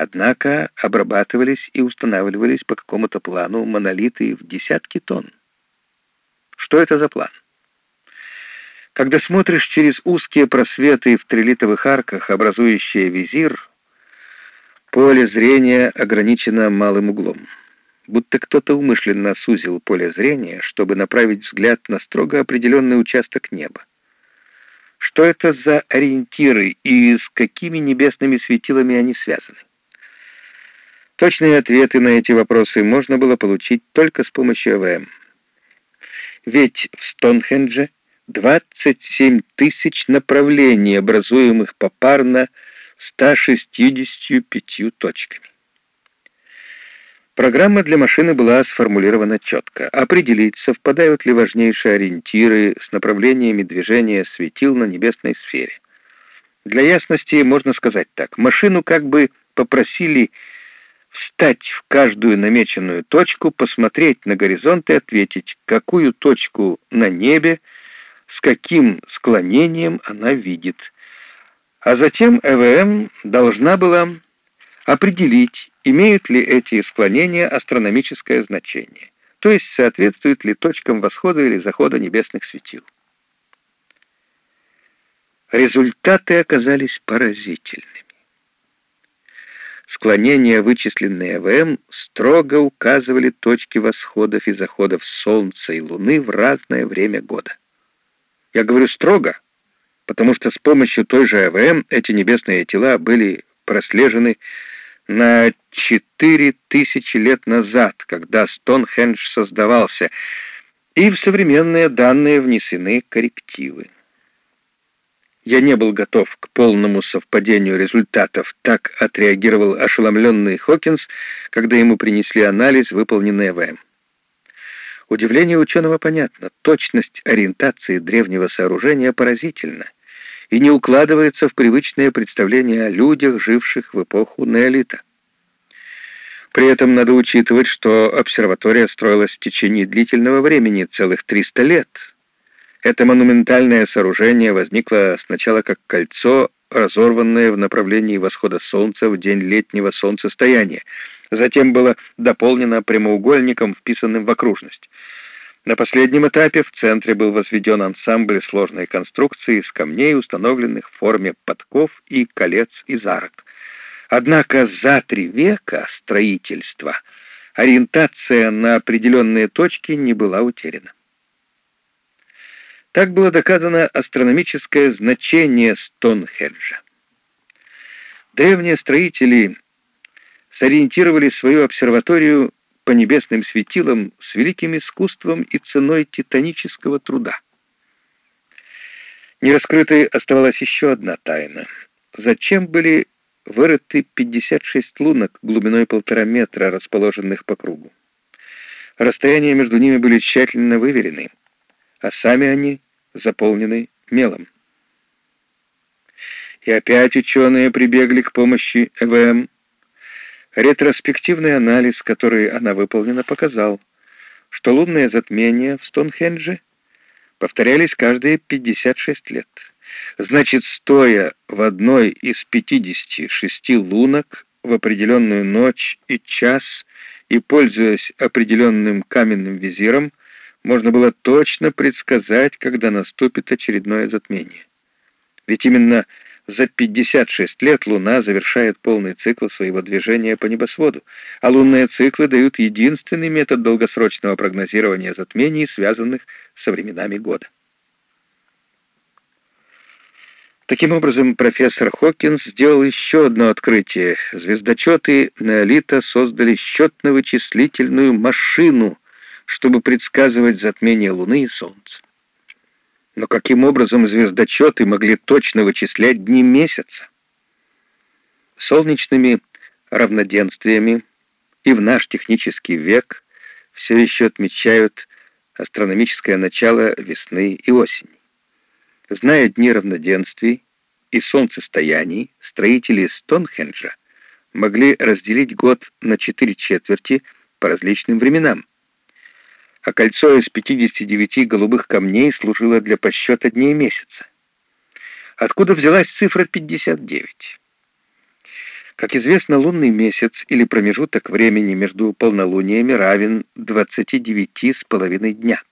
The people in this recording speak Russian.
Однако обрабатывались и устанавливались по какому-то плану монолиты в десятки тонн. Что это за план? Когда смотришь через узкие просветы в трилитовых арках, образующие визир, поле зрения ограничено малым углом. Будто кто-то умышленно сузил поле зрения, чтобы направить взгляд на строго определенный участок неба. Что это за ориентиры и с какими небесными светилами они связаны? Точные ответы на эти вопросы можно было получить только с помощью АВМ. Ведь в Стоунхендже 27 тысяч направлений, образуемых попарно 165 точками. Программа для машины была сформулирована четко. Определить, совпадают ли важнейшие ориентиры с направлениями движения светил на небесной сфере. Для ясности можно сказать так. Машину как бы попросили встать в каждую намеченную точку, посмотреть на горизонт и ответить, какую точку на небе, с каким склонением она видит. А затем ЭВМ должна была определить, имеют ли эти склонения астрономическое значение, то есть соответствуют ли точкам восхода или захода небесных светил. Результаты оказались поразительными. Склонения, вычисленные ВМ, строго указывали точки восходов и заходов Солнца и Луны в разное время года. Я говорю строго, потому что с помощью той же АВМ эти небесные тела были прослежены на четыре тысячи лет назад, когда Стоунхендж создавался, и в современные данные внесены коррективы. Я не был готов к полному совпадению результатов. Так отреагировал ошеломленный Хокинс, когда ему принесли анализ, выполненный ВМ. Удивление ученого понятно. Точность ориентации древнего сооружения поразительна и не укладывается в привычное представление о людях, живших в эпоху неолита. При этом надо учитывать, что обсерватория строилась в течение длительного времени, целых 300 лет — это монументальное сооружение возникло сначала как кольцо, разорванное в направлении восхода солнца в день летнего солнцестояния. Затем было дополнено прямоугольником, вписанным в окружность. На последнем этапе в центре был возведен ансамбль сложной конструкции из камней, установленных в форме подков и колец из арок. Однако за три века строительства ориентация на определенные точки не была утеряна. Так было доказано астрономическое значение Стоунхенджа. Древние строители сориентировали свою обсерваторию по небесным светилам с великим искусством и ценой титанического труда. Нераскрытой оставалась еще одна тайна. Зачем были вырыты 56 лунок глубиной полтора метра, расположенных по кругу? Расстояния между ними были тщательно выверены а сами они заполнены мелом. И опять ученые прибегли к помощи ЭВМ. Ретроспективный анализ, который она выполнена, показал, что лунные затмения в Стоунхендже повторялись каждые 56 лет. Значит, стоя в одной из 56 лунок в определенную ночь и час и пользуясь определенным каменным визиром, можно было точно предсказать, когда наступит очередное затмение. Ведь именно за 56 лет Луна завершает полный цикл своего движения по небосводу, а лунные циклы дают единственный метод долгосрочного прогнозирования затмений, связанных со временами года. Таким образом, профессор Хокинс сделал еще одно открытие. Звездочеты Неолита создали счетно-вычислительную машину — чтобы предсказывать затмение Луны и Солнца. Но каким образом звездочеты могли точно вычислять дни месяца? Солнечными равноденствиями и в наш технический век все еще отмечают астрономическое начало весны и осени. Зная дни равноденствий и солнцестояний, строители Стонхенджа могли разделить год на четыре четверти по различным временам, а кольцо из 59 голубых камней служило для подсчета дней месяца. Откуда взялась цифра 59? Как известно, лунный месяц или промежуток времени между полнолуниями равен 29 с половиной дня.